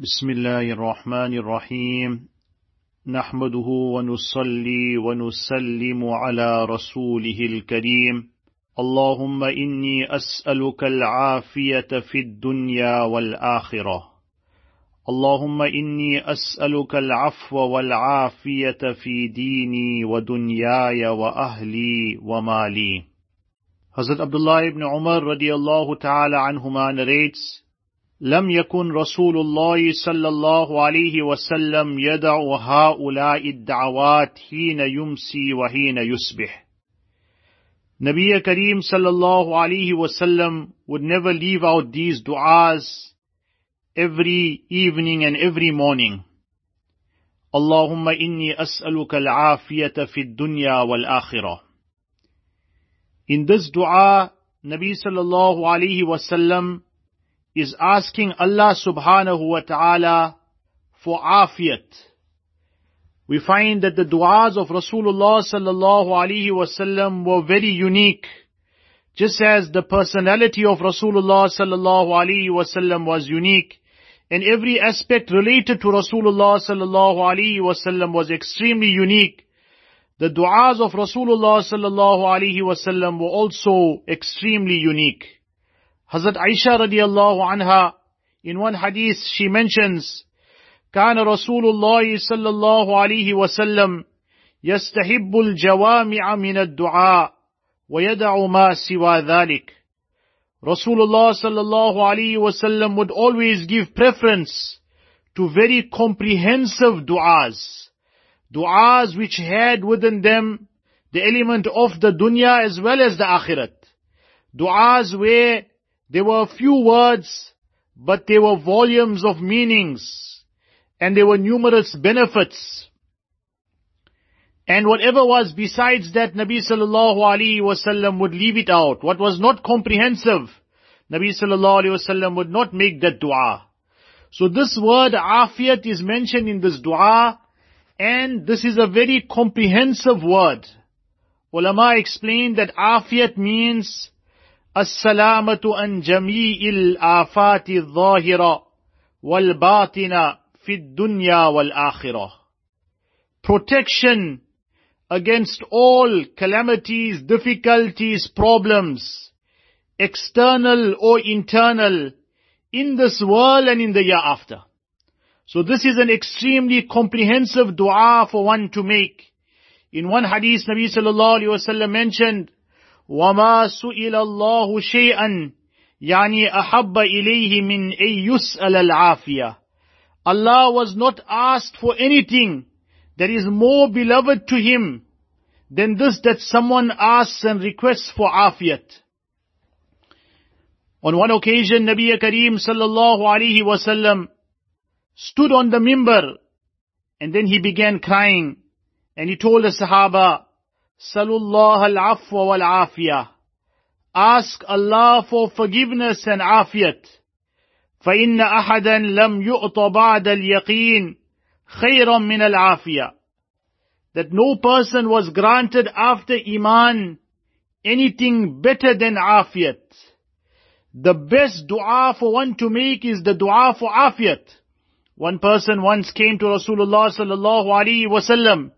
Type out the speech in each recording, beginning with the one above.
بسم الله الرحمن الرحيم. نحمده ونصلي ونسلم على رسوله الكريم. اللهم إني أسألك العافية في الدنيا والآخرة. اللهم إني أسألك العفو والعافية في ديني ودنياي وأهلي ومالي. Hazrat Abdullah ibn Umar radiallahu ta'ala anhuma narrates, لم يكن رسول الله صلى الله عليه وسلم يدع هؤلاء الدعوات حين يمسي وحين يصبح. نبي كريم صلى الله عليه وسلم would never leave out these du'as every evening and every morning. اللهم إني أسألك العافية في الدنيا والآخرة. In this du'a, Nabi صلى الله عليه وسلم is asking Allah subhanahu wa ta'ala for afiyat. We find that the du'as of Rasulullah sallallahu alayhi wasallam were very unique. Just as the personality of Rasulullah sallallahu alayhi wasallam was unique, and every aspect related to Rasulullah sallallahu alayhi wasallam was extremely unique. The du'as of Rasulullah sallallahu alaihi wasallam were also extremely unique. Hazrat Aisha radiallahu anha, in one hadith she mentions, كان رسول الله صلى الله عليه وسلم يستحب الجوامع من الدعاء ويدع ما سوى ذلك. Rasulullah sallallahu alaihi wasallam would always give preference to very comprehensive du'as. Du'as which had within them the element of the dunya as well as the akhirat. Du'as where there were a few words, but there were volumes of meanings, and there were numerous benefits. And whatever was besides that, Nabi sallallahu alaihi wasallam would leave it out. What was not comprehensive, Nabi sallallahu alaihi wasallam would not make that dua. So this word afiyat is mentioned in this dua and this is a very comprehensive word. Ulama explained that afiyat means السلامة عن جميع الآفات الظاهرة والباطنة في الدنيا والآخرة. Protection against all calamities, difficulties, problems, external or internal, in this world and in the year after. So this is an extremely comprehensive dua for one to make. In one hadith, Nabi sallallahu alayhi wasallam mentioned, وَمَا سُئِلَ اللَّهُ شَيْئًا يعني أحب إليه من أن يسأل العافية. Allah was not asked for anything that is more beloved to Him than this that someone asks and requests for afiyat. On one occasion, Nabi Kareem sallallahu alayhi wasallam stood on the mimbar and then he began crying and he told the Sahaba, Salullah al-afwa wal-afiyah. Ask Allah for forgiveness and afiyat. فإن أحدا لم يؤط بعد اليقين خيرا من العافية. That no person was granted after Iman anything better than afiyat. The best dua for one to make is the dua for afiyat. One person once came to Rasulullah sallallahu alaihi wasallam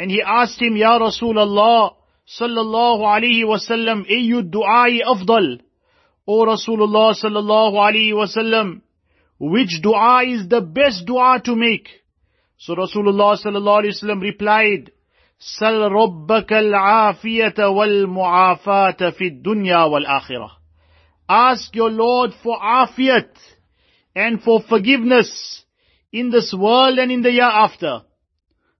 and he asked him, Ya Rasulullah sallallahu alaihi wasallam, ayu du'ai afdal? O Rasulullah sallallahu alaihi wasallam, which dua is the best dua to make? So Rasulullah sallallahu alaihi wasallam replied, Sal rabbaka al-afiyata wal-mu'afata fi dunya wal-akhirah. Ask your Lord for afiyat and for forgiveness in this world and in the year after.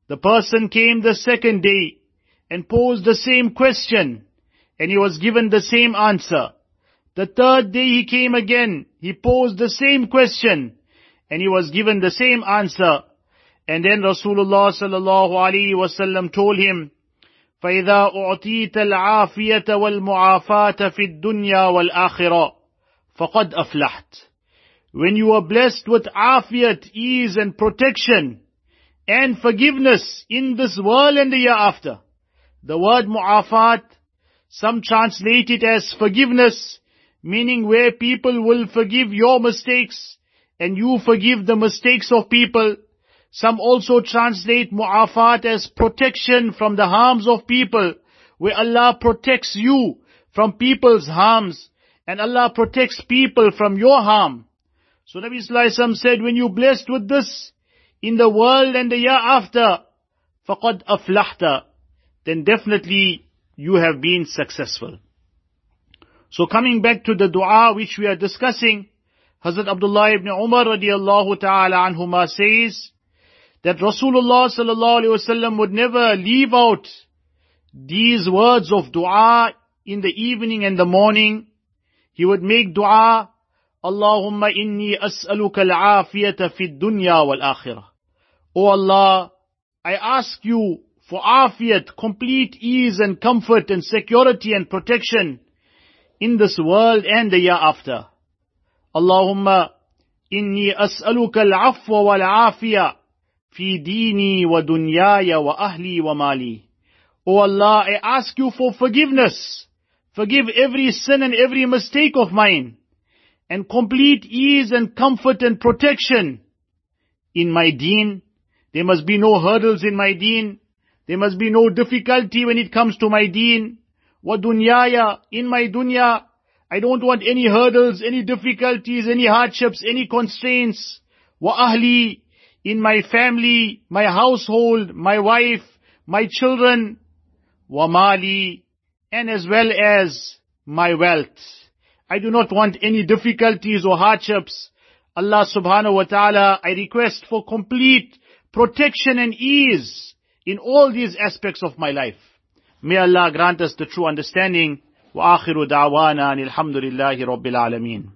The person came the second day and posed the same question and he was given the same answer. The third day he came again, he posed the same question and he was given the same answer. And then Rasulullah sallallahu alaihi wasallam told him, فإذا أعطيت العافية والمعافاة في الدنيا والآخرة فقد أفلحت. When you are blessed with afiyat, ease and protection and forgiveness in this world and the year after. The word mu'afat, some translate it as forgiveness, meaning where people will forgive your mistakes and you forgive the mistakes of people. Some also translate mu'afat as protection from the harms of people, where Allah protects you from people's harms, and Allah protects people from your harm. So Nabi Sallallahu said, when you blessed with this, in the world and the year after, فَقَدْ أَفْلَحْتَ Then definitely you have been successful. So coming back to the dua which we are discussing, Hazrat Abdullah ibn Umar radiallahu ta'ala anhuma says, that Rasulullah sallallahu alaihi wasallam would never leave out these words of dua in the evening and the morning. He would make dua, Allahumma inni as'aluka al-afiyata fi dunya wal akhirah. O Allah, I ask you for afiyat, complete ease and comfort and security and protection in this world and the year after. Allahumma inni as'aluka al-afwa wal afiyah fi dini wa dunyaya wa ahli wa mali. O Allah, I ask you for forgiveness. Forgive every sin and every mistake of mine. And complete ease and comfort and protection in my deen. There must be no hurdles in my deen. There must be no difficulty when it comes to my deen. Wa dunyaya, in my dunya. I don't want any hurdles, any difficulties, any hardships, any constraints. Wa ahli, in my family, my household, my wife, my children, Wa mali, and as well as my wealth. I do not want any difficulties or hardships. Allah subhanahu wa ta'ala, I request for complete protection and ease in all these aspects of my life. May Allah grant us the true understanding. وآخر دعوانا الحمد لله رب العالمين